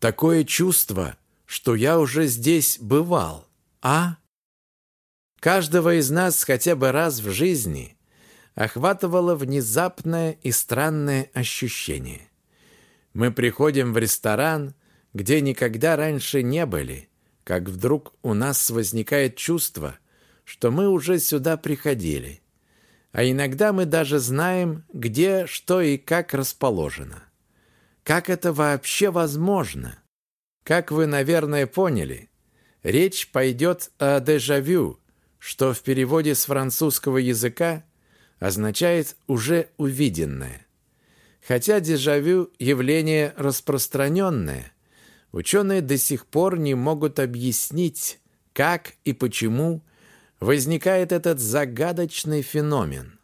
Такое чувство, что я уже здесь бывал, а? Каждого из нас хотя бы раз в жизни охватывало внезапное и странное ощущение. Мы приходим в ресторан, где никогда раньше не были, как вдруг у нас возникает чувство, что мы уже сюда приходили. А иногда мы даже знаем, где, что и как расположено. Как это вообще возможно? Как вы, наверное, поняли, речь пойдет о дежавю, что в переводе с французского языка означает «уже увиденное». Хотя дежавю – явление распространенное, ученые до сих пор не могут объяснить, как и почему возникает этот загадочный феномен.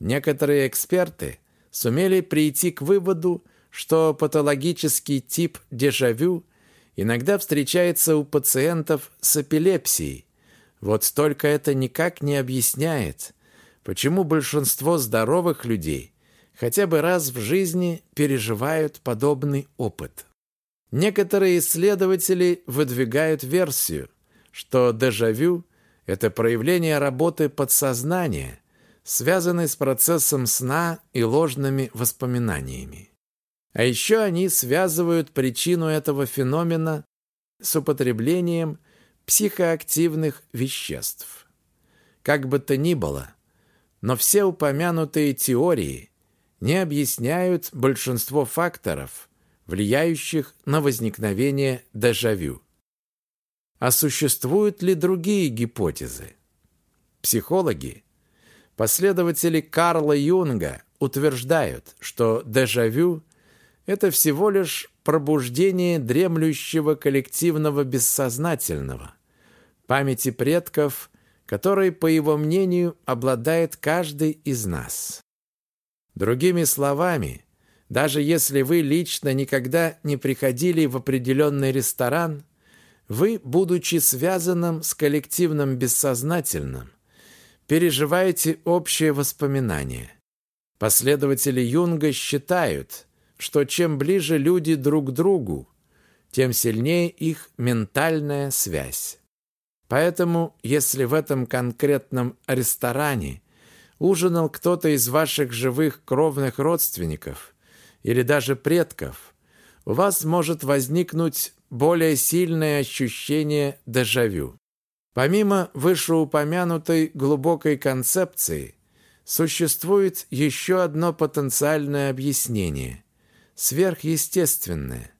Некоторые эксперты сумели прийти к выводу, что патологический тип дежавю иногда встречается у пациентов с эпилепсией. Вот только это никак не объясняет, почему большинство здоровых людей хотя бы раз в жизни переживают подобный опыт. Некоторые исследователи выдвигают версию, что дежавю – это проявление работы подсознания, связанной с процессом сна и ложными воспоминаниями. А еще они связывают причину этого феномена с употреблением психоактивных веществ. Как бы то ни было, но все упомянутые теории не объясняют большинство факторов, влияющих на возникновение дежавю. А существуют ли другие гипотезы? Психологи, последователи Карла Юнга утверждают, что дежавю это всего лишь пробуждение дремлющего коллективного бессознательного, памяти предков, которой, по его мнению, обладает каждый из нас. Другими словами, даже если вы лично никогда не приходили в определенный ресторан, вы, будучи связанным с коллективным бессознательным, переживаете общее воспоминание. Последователи Юнга считают, что чем ближе люди друг к другу, тем сильнее их ментальная связь. Поэтому, если в этом конкретном ресторане ужинал кто-то из ваших живых кровных родственников или даже предков, у вас может возникнуть более сильное ощущение дежавю. Помимо вышеупомянутой глубокой концепции, существует еще одно потенциальное объяснение сверхъестественное.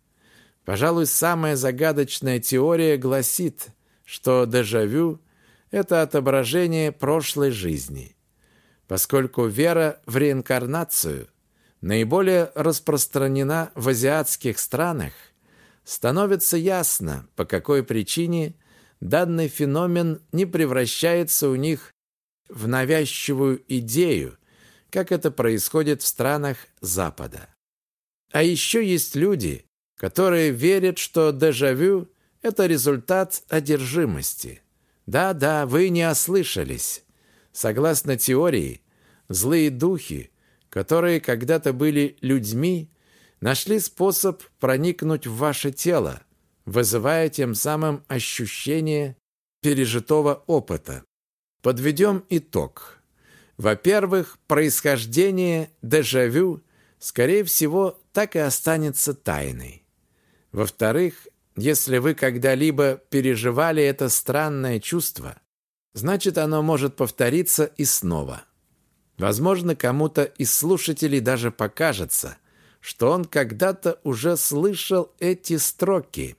Пожалуй, самая загадочная теория гласит, что дежавю – это отображение прошлой жизни. Поскольку вера в реинкарнацию наиболее распространена в азиатских странах, становится ясно, по какой причине данный феномен не превращается у них в навязчивую идею, как это происходит в странах Запада. А еще есть люди, которые верят, что дежавю – это результат одержимости. Да-да, вы не ослышались. Согласно теории, злые духи, которые когда-то были людьми, нашли способ проникнуть в ваше тело, вызывая тем самым ощущение пережитого опыта. Подведем итог. Во-первых, происхождение дежавю, скорее всего, так и останется тайной. Во-вторых, если вы когда-либо переживали это странное чувство, значит, оно может повториться и снова. Возможно, кому-то из слушателей даже покажется, что он когда-то уже слышал эти строки.